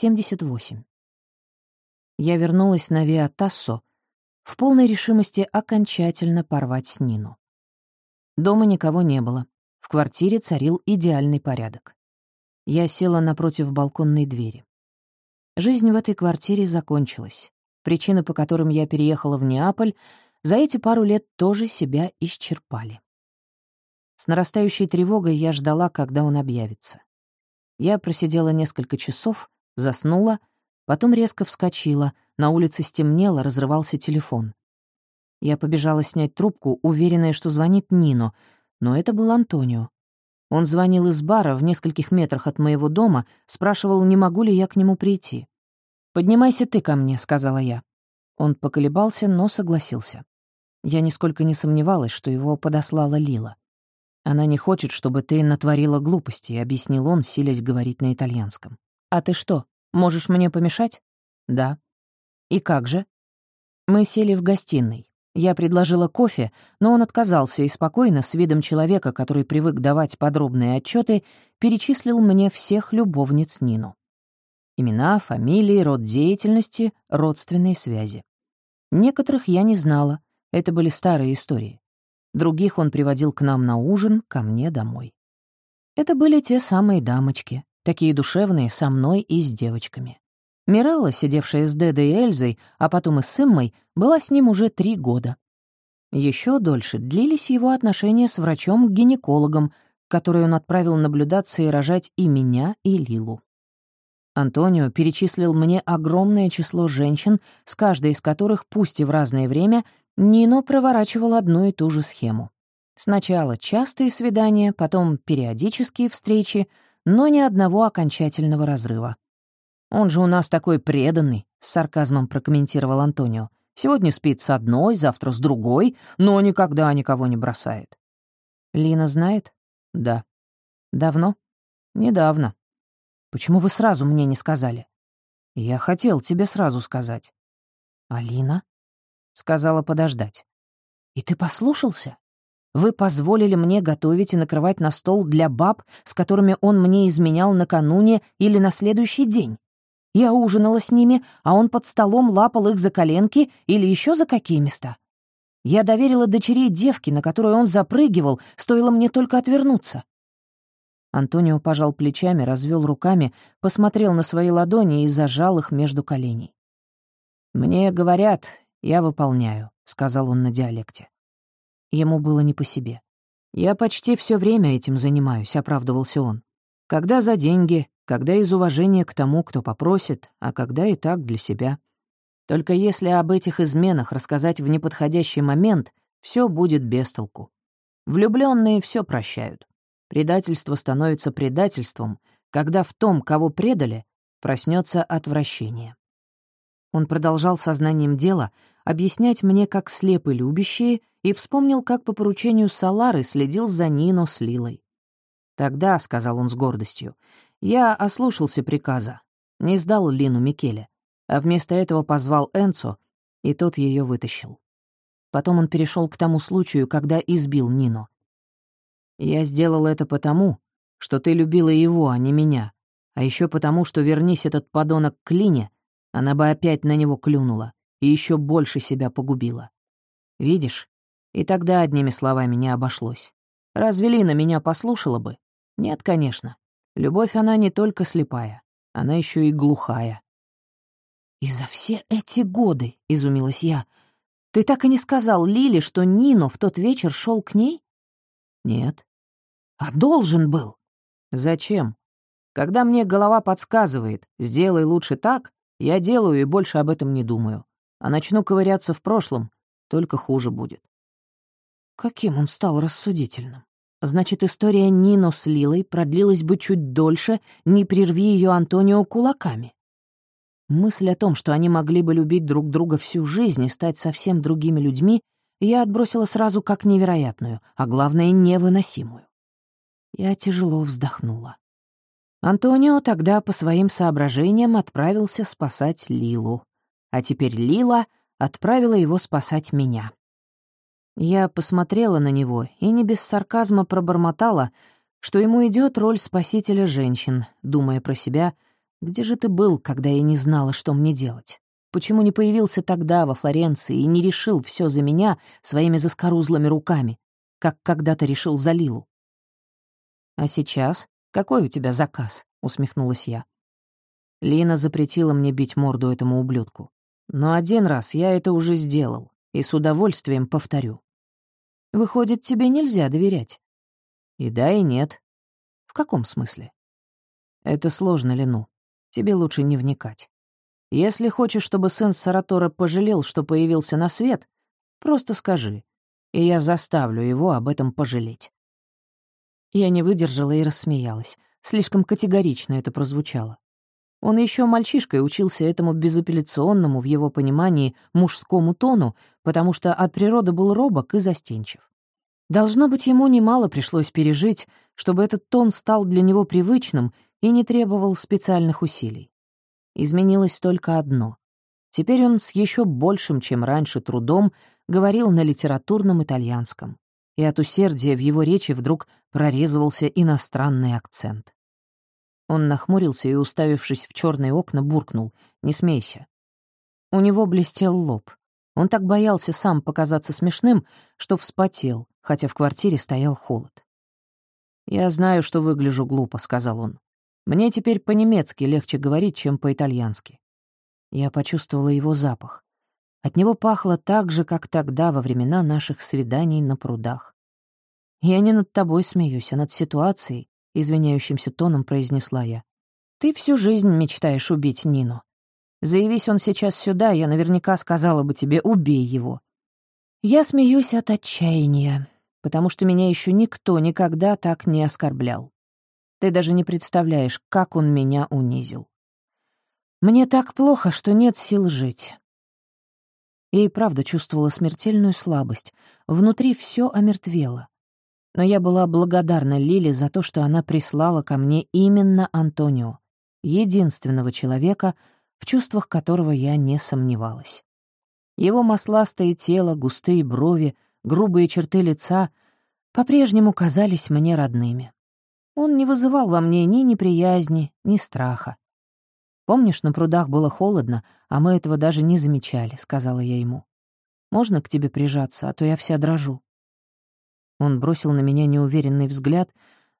78. Я вернулась на Виа Тассо в полной решимости окончательно порвать с Нину. Дома никого не было. В квартире царил идеальный порядок. Я села напротив балконной двери. Жизнь в этой квартире закончилась. Причины, по которым я переехала в Неаполь, за эти пару лет тоже себя исчерпали. С нарастающей тревогой я ждала, когда он объявится. Я просидела несколько часов, заснула, потом резко вскочила, на улице стемнело, разрывался телефон. Я побежала снять трубку, уверенная, что звонит Нино, но это был Антонио. Он звонил из бара в нескольких метрах от моего дома, спрашивал, не могу ли я к нему прийти. «Поднимайся ты ко мне», — сказала я. Он поколебался, но согласился. Я нисколько не сомневалась, что его подослала Лила. «Она не хочет, чтобы ты натворила глупости», — объяснил он, силясь говорить на итальянском. «А ты что, можешь мне помешать?» «Да». «И как же?» Мы сели в гостиной. Я предложила кофе, но он отказался и спокойно, с видом человека, который привык давать подробные отчеты, перечислил мне всех любовниц Нину. Имена, фамилии, род деятельности, родственные связи. Некоторых я не знала, это были старые истории. Других он приводил к нам на ужин, ко мне домой. Это были те самые дамочки, такие душевные, со мной и с девочками. Мирелла, сидевшая с Дедой и Эльзой, а потом и с Иммой, была с ним уже три года. Еще дольше длились его отношения с врачом-гинекологом, который он отправил наблюдаться и рожать и меня, и Лилу. Антонио перечислил мне огромное число женщин, с каждой из которых, пусть и в разное время, Нино проворачивал одну и ту же схему. Сначала частые свидания, потом периодические встречи, но ни одного окончательного разрыва. «Он же у нас такой преданный», — с сарказмом прокомментировал Антонио. «Сегодня спит с одной, завтра с другой, но никогда никого не бросает». «Лина знает?» «Да». «Давно?» «Недавно». «Почему вы сразу мне не сказали?» «Я хотел тебе сразу сказать». «Алина?» сказала подождать. «И ты послушался? Вы позволили мне готовить и накрывать на стол для баб, с которыми он мне изменял накануне или на следующий день. Я ужинала с ними, а он под столом лапал их за коленки или еще за какие места. Я доверила дочерей девки, на которую он запрыгивал, стоило мне только отвернуться. Антонио пожал плечами, развел руками, посмотрел на свои ладони и зажал их между коленей. «Мне говорят, «Я выполняю», — сказал он на диалекте. Ему было не по себе. «Я почти все время этим занимаюсь», — оправдывался он. «Когда за деньги, когда из уважения к тому, кто попросит, а когда и так для себя. Только если об этих изменах рассказать в неподходящий момент, все будет без толку. Влюбленные все прощают. Предательство становится предательством, когда в том, кого предали, проснется отвращение. Он продолжал сознанием дела объяснять мне, как слепы любящие, и вспомнил, как по поручению Салары следил за Нино с Лилой. «Тогда», — сказал он с гордостью, — «я ослушался приказа, не сдал Лину Микеле, а вместо этого позвал Энцо, и тот ее вытащил. Потом он перешел к тому случаю, когда избил Нино. Я сделал это потому, что ты любила его, а не меня, а еще потому, что вернись этот подонок к Лине, она бы опять на него клюнула и еще больше себя погубила. Видишь, и тогда одними словами не обошлось. Разве Лина меня послушала бы? Нет, конечно. Любовь она не только слепая, она еще и глухая. «И за все эти годы», — изумилась я, — «ты так и не сказал Лиле, что Нино в тот вечер шел к ней?» «Нет». «А должен был». «Зачем? Когда мне голова подсказывает, сделай лучше так, я делаю и больше об этом не думаю. А начну ковыряться в прошлом, только хуже будет. Каким он стал рассудительным. Значит, история Нино с Лилой продлилась бы чуть дольше, не прерви ее Антонио кулаками. Мысль о том, что они могли бы любить друг друга всю жизнь и стать совсем другими людьми, я отбросила сразу как невероятную, а главное, невыносимую. Я тяжело вздохнула. Антонио тогда по своим соображениям отправился спасать Лилу, а теперь Лила отправила его спасать меня. Я посмотрела на него и не без сарказма пробормотала, что ему идет роль спасителя женщин, думая про себя, Где же ты был, когда я не знала, что мне делать? Почему не появился тогда во Флоренции и не решил все за меня своими заскорузлыми руками, как когда-то решил за Лилу? «А сейчас? Какой у тебя заказ?» — усмехнулась я. Лина запретила мне бить морду этому ублюдку. Но один раз я это уже сделал, и с удовольствием повторю. Выходит, тебе нельзя доверять. И да, и нет. В каком смысле? Это сложно, Лину. Тебе лучше не вникать. Если хочешь, чтобы сын Саратора пожалел, что появился на свет, просто скажи, и я заставлю его об этом пожалеть. Я не выдержала и рассмеялась. Слишком категорично это прозвучало. Он еще мальчишкой учился этому безапелляционному, в его понимании, мужскому тону, потому что от природы был робок и застенчив. Должно быть, ему немало пришлось пережить, чтобы этот тон стал для него привычным и не требовал специальных усилий. Изменилось только одно. Теперь он с еще большим, чем раньше, трудом говорил на литературном итальянском, и от усердия в его речи вдруг прорезывался иностранный акцент. Он нахмурился и, уставившись в черные окна, буркнул «Не смейся». У него блестел лоб. Он так боялся сам показаться смешным, что вспотел, хотя в квартире стоял холод. «Я знаю, что выгляжу глупо», — сказал он. «Мне теперь по-немецки легче говорить, чем по-итальянски». Я почувствовала его запах. От него пахло так же, как тогда, во времена наших свиданий на прудах. «Я не над тобой смеюсь, а над ситуацией, — извиняющимся тоном произнесла я. «Ты всю жизнь мечтаешь убить Нину. Заявись он сейчас сюда, я наверняка сказала бы тебе «убей его». Я смеюсь от отчаяния, потому что меня еще никто никогда так не оскорблял. Ты даже не представляешь, как он меня унизил. Мне так плохо, что нет сил жить. Я и правда чувствовала смертельную слабость. Внутри все омертвело но я была благодарна Лиле за то, что она прислала ко мне именно Антонио, единственного человека, в чувствах которого я не сомневалась. Его масластое тело, густые брови, грубые черты лица по-прежнему казались мне родными. Он не вызывал во мне ни неприязни, ни страха. «Помнишь, на прудах было холодно, а мы этого даже не замечали», — сказала я ему. «Можно к тебе прижаться, а то я вся дрожу». Он бросил на меня неуверенный взгляд,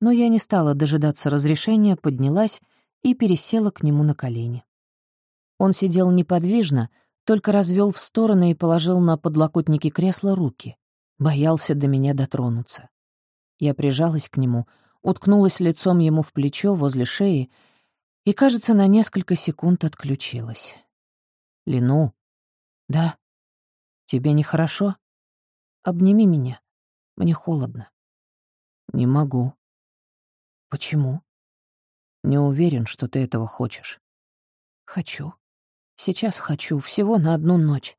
но я не стала дожидаться разрешения, поднялась и пересела к нему на колени. Он сидел неподвижно, только развел в стороны и положил на подлокотники кресла руки. Боялся до меня дотронуться. Я прижалась к нему, уткнулась лицом ему в плечо возле шеи и, кажется, на несколько секунд отключилась. «Лину?» «Да». «Тебе нехорошо? Обними меня». Мне холодно. Не могу. Почему? Не уверен, что ты этого хочешь. Хочу. Сейчас хочу, всего на одну ночь.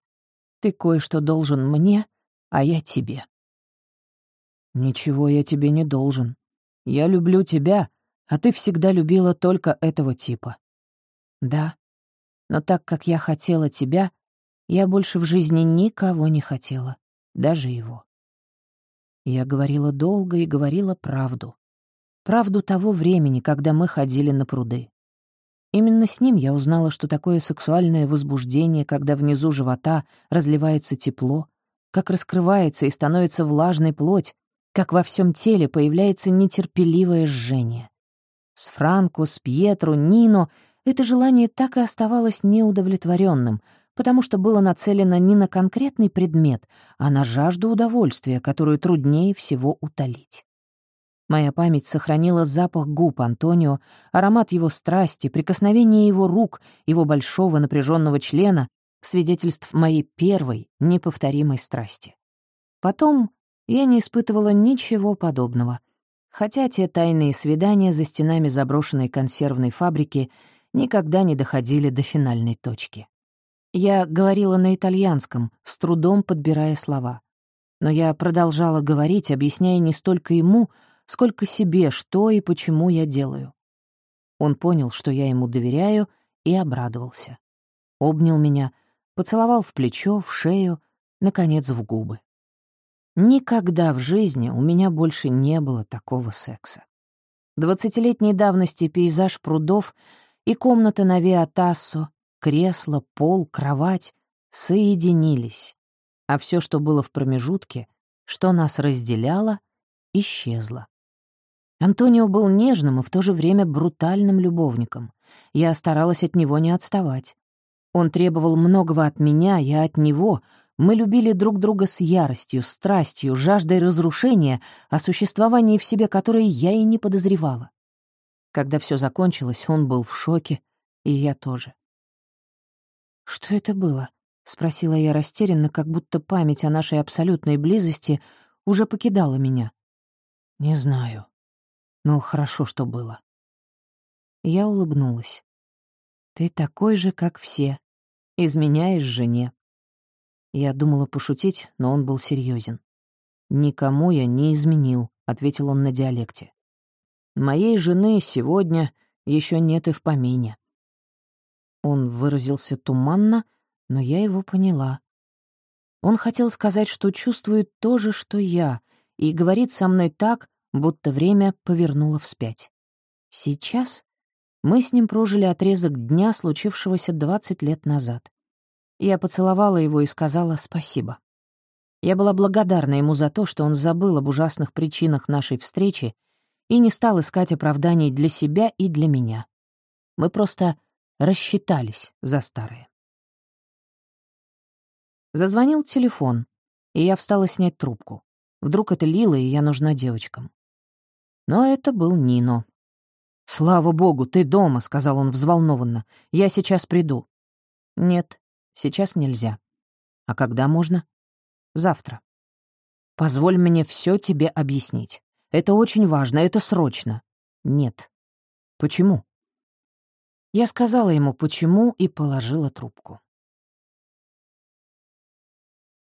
Ты кое-что должен мне, а я тебе. Ничего я тебе не должен. Я люблю тебя, а ты всегда любила только этого типа. Да, но так как я хотела тебя, я больше в жизни никого не хотела, даже его. Я говорила долго и говорила правду. Правду того времени, когда мы ходили на пруды. Именно с ним я узнала, что такое сексуальное возбуждение, когда внизу живота разливается тепло, как раскрывается и становится влажной плоть, как во всем теле появляется нетерпеливое жжение. С Франко, с Пьетро, Нино это желание так и оставалось неудовлетворенным, потому что было нацелено не на конкретный предмет, а на жажду удовольствия, которую труднее всего утолить. Моя память сохранила запах губ Антонио, аромат его страсти, прикосновение его рук, его большого напряженного члена, свидетельств моей первой, неповторимой страсти. Потом я не испытывала ничего подобного, хотя те тайные свидания за стенами заброшенной консервной фабрики никогда не доходили до финальной точки. Я говорила на итальянском, с трудом подбирая слова. Но я продолжала говорить, объясняя не столько ему, сколько себе, что и почему я делаю. Он понял, что я ему доверяю, и обрадовался. Обнял меня, поцеловал в плечо, в шею, наконец, в губы. Никогда в жизни у меня больше не было такого секса. Двадцатилетней давности пейзаж прудов и комната на Виатассо, кресло, пол, кровать соединились, а все, что было в промежутке, что нас разделяло, исчезло. Антонио был нежным и в то же время брутальным любовником. Я старалась от него не отставать. Он требовал многого от меня, я от него. Мы любили друг друга с яростью, страстью, жаждой разрушения, о существовании в себе которой я и не подозревала. Когда все закончилось, он был в шоке, и я тоже. «Что это было?» — спросила я растерянно, как будто память о нашей абсолютной близости уже покидала меня. «Не знаю. Но хорошо, что было». Я улыбнулась. «Ты такой же, как все. Изменяешь жене». Я думала пошутить, но он был серьезен. «Никому я не изменил», — ответил он на диалекте. Моей жены сегодня еще нет и в помине. Он выразился туманно, но я его поняла. Он хотел сказать, что чувствует то же, что я, и говорит со мной так, будто время повернуло вспять. Сейчас мы с ним прожили отрезок дня, случившегося 20 лет назад. Я поцеловала его и сказала спасибо. Я была благодарна ему за то, что он забыл об ужасных причинах нашей встречи и не стал искать оправданий для себя и для меня. Мы просто рассчитались за старое. Зазвонил телефон, и я встала снять трубку. Вдруг это Лила, и я нужна девочкам. Но это был Нино. «Слава богу, ты дома», — сказал он взволнованно. «Я сейчас приду». «Нет, сейчас нельзя». «А когда можно?» «Завтра». «Позволь мне все тебе объяснить. Это очень важно, это срочно. Нет. Почему? Я сказала ему, почему, и положила трубку.